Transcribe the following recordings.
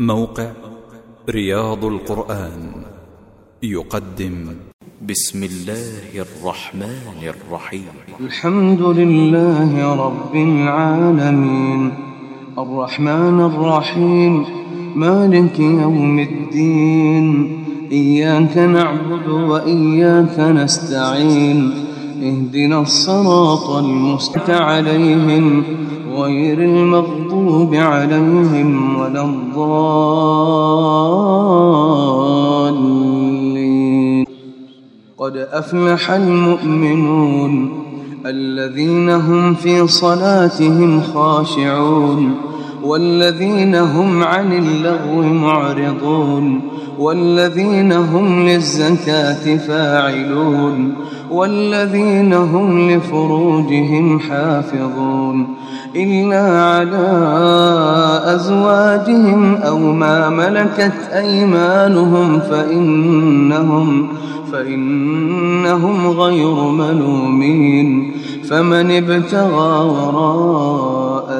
موقع رياض القرآن يقدم بسم الله الرحمن الرحيم. الحمد لله رب العالمين. الرحمن الرحيم. مالك يوم الدين. إياك نعبد وإياك نستعين. اهدنا الصراط المستقيم عليهم غير المغضوب عليهم ولا الضالين. قد أفلح المؤمنون الذين هم في صلاتهم خاشعون. والذين هم عن اللغو معرضون والذين هم للزكاة فاعلون والذين هم لفروجهم حافظون إلا على أزواجهم أو ما ملكت أيمانهم فإنهم فإنهم غير ملومين فمن ابتغى وراء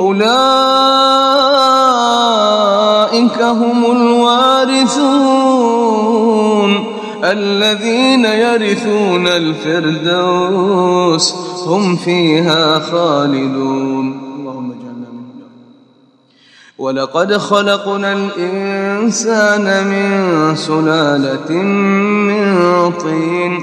أولئك هم الوارثون. الذين يرثون الفردوس هم فيها خالدون. اللهم اجعلنا منهم ولقد خلقنا الإنسان من سلالة من طين.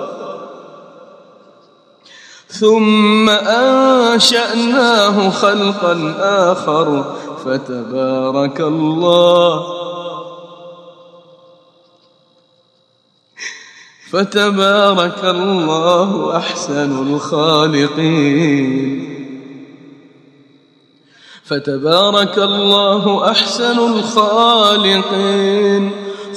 ثم أنشأناه خلقا آخر فتبارك الله. فتبارك الله أحسن الخالقين. فتبارك الله أحسن الخالقين.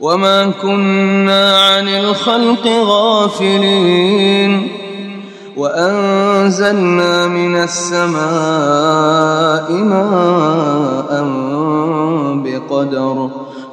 وما كنا عن الخلق غافلين وأنزلنا من السماء ماء بقدر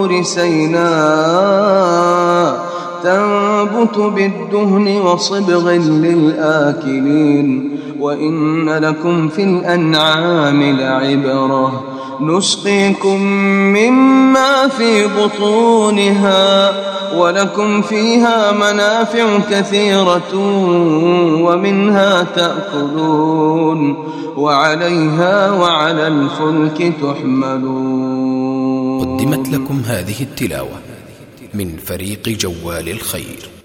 طور سيناء تنبت بالدهن وصبغ للآكلين وإن لكم في الأنعام لعبرة نسقيكم مما في بطونها ولكم فيها منافع كثيرة ومنها تأكلون وعليها وعلى الفلك تحملون. قدمت لكم هذه التلاوة من فريق جوال الخير.